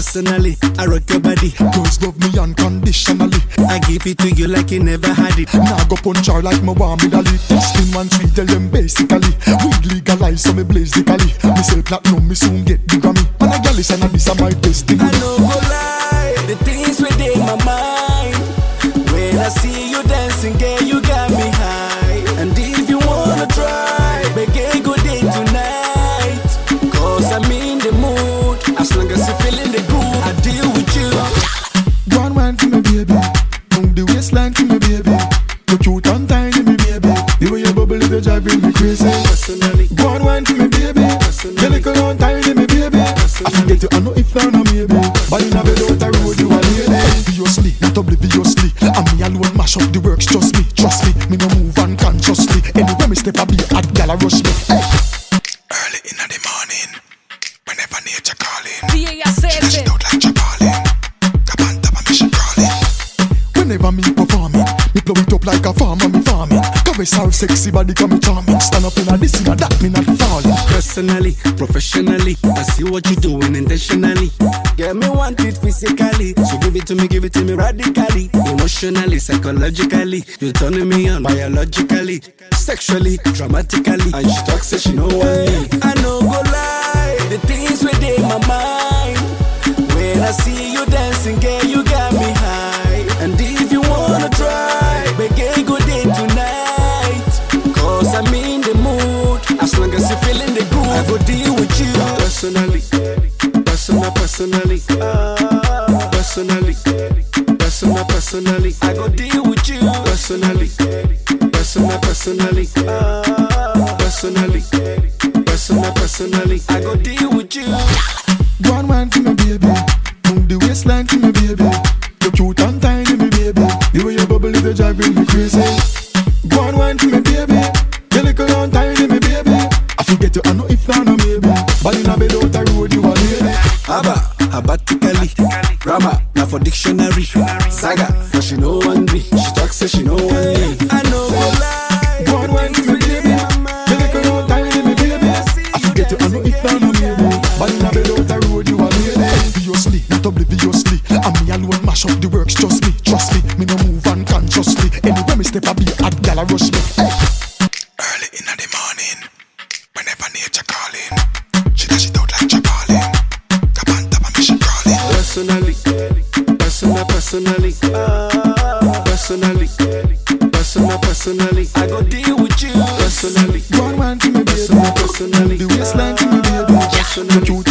Personally, I rock your body. Girls love me unconditionally. I give it to you like you never had it. Now go punch her like me want me dolly. Testing one sweet tell them basically. We legalize so me blaze the cali. Me sell platinum, me soon get the Grammy. And a gal is and this is my destiny. I no go lie, the things within my mind. When I see you dancing, girl, you got me high. And if you wanna try, make a good day tonight. Cause I'm in the mood. As long wine for me, baby. You little and tiny, me, baby. I forget you, I know if you're not maybe. But a bed out the road, you are lady. Obviously, not obliviously. And me alone mash up the works, just me, trust me. Me no move unconsciously. Anywhere me step, I be a gal, I rush me. Hey. Early in the morning, whenever nature calling. D-A-S-S. out like Chabalin. Top on top of me, she crawling. Whenever me performing, me blow it up like a farmer, me farming. Caress her sexy body, come me charming. Stand up in a this, in a that, me not. Personally, professionally. I see what you're doing intentionally. Get me want it physically. So give it to me, give it to me radically. Emotionally, psychologically. You're turning me on biologically, sexually, dramatically. And she talks, say she know one leave. I no go lie, the things within my mind. When I see you dancing, girl, you got me high. And if you wanna try, begin good day tonight. Cause I'm in the mood. As long as you're feeling the groove, Personally, personal, personally. Personally, personal, personally. I go deal with you. Personally, personal, personally. Personally, personal, personally. I go deal with you. Go and wine for me, baby. Move the waistline for me, baby. You cute and tiny, me, baby. The way you bubble is driving me crazy. Go and wine for me, baby. You little and tiny, me, baby. I forget you, I know if you're not maybe. But in a abatically, Rama, now for dictionary, Saga, but she know one be, she talk say she know one leave. I know go lie, Go and wine for me, baby. You little and tiny, me, baby. I forget you, I know you're not maybe. But a bed out the road, you are lady. Obviously, not obliviously. And me alone mash up the works, just me, trust me. Me no move unconsciously. Anywhere me step, I be a gal, I rush personally, personal, personally, personally, personal, personally. I go deal with you personally, and wine for me, personal, personally. The waistline for me, baby. You